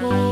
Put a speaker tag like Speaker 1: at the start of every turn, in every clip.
Speaker 1: 过。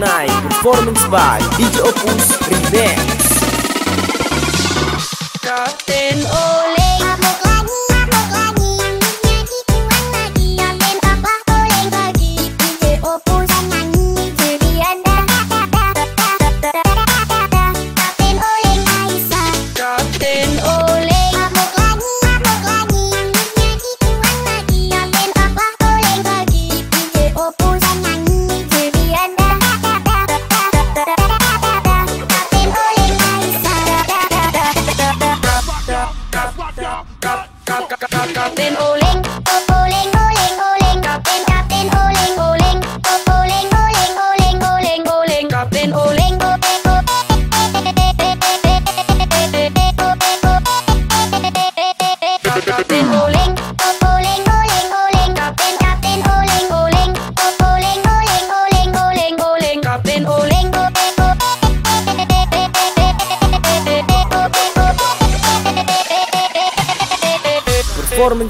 Speaker 1: Performance by DJ Opus Remix.
Speaker 2: Nothing old.
Speaker 1: Oh,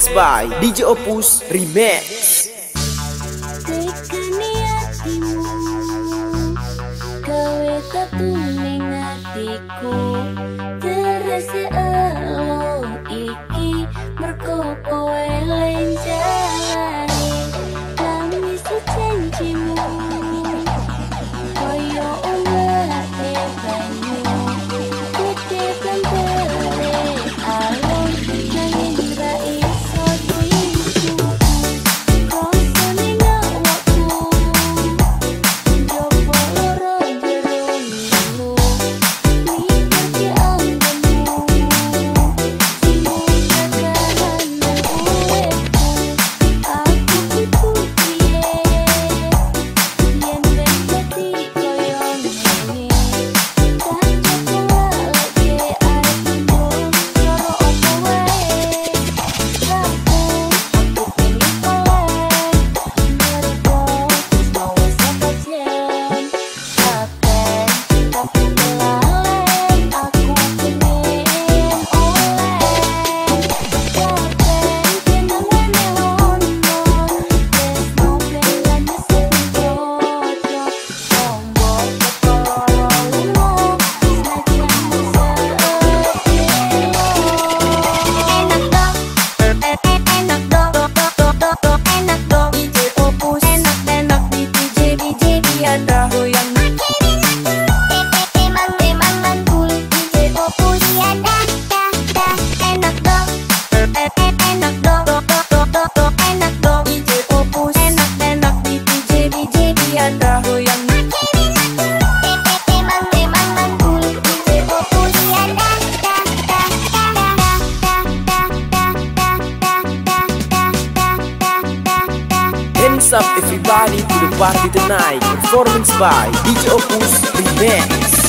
Speaker 1: by DJ Opus Remix.
Speaker 3: Up the tonight Performance by DJ Opus Remix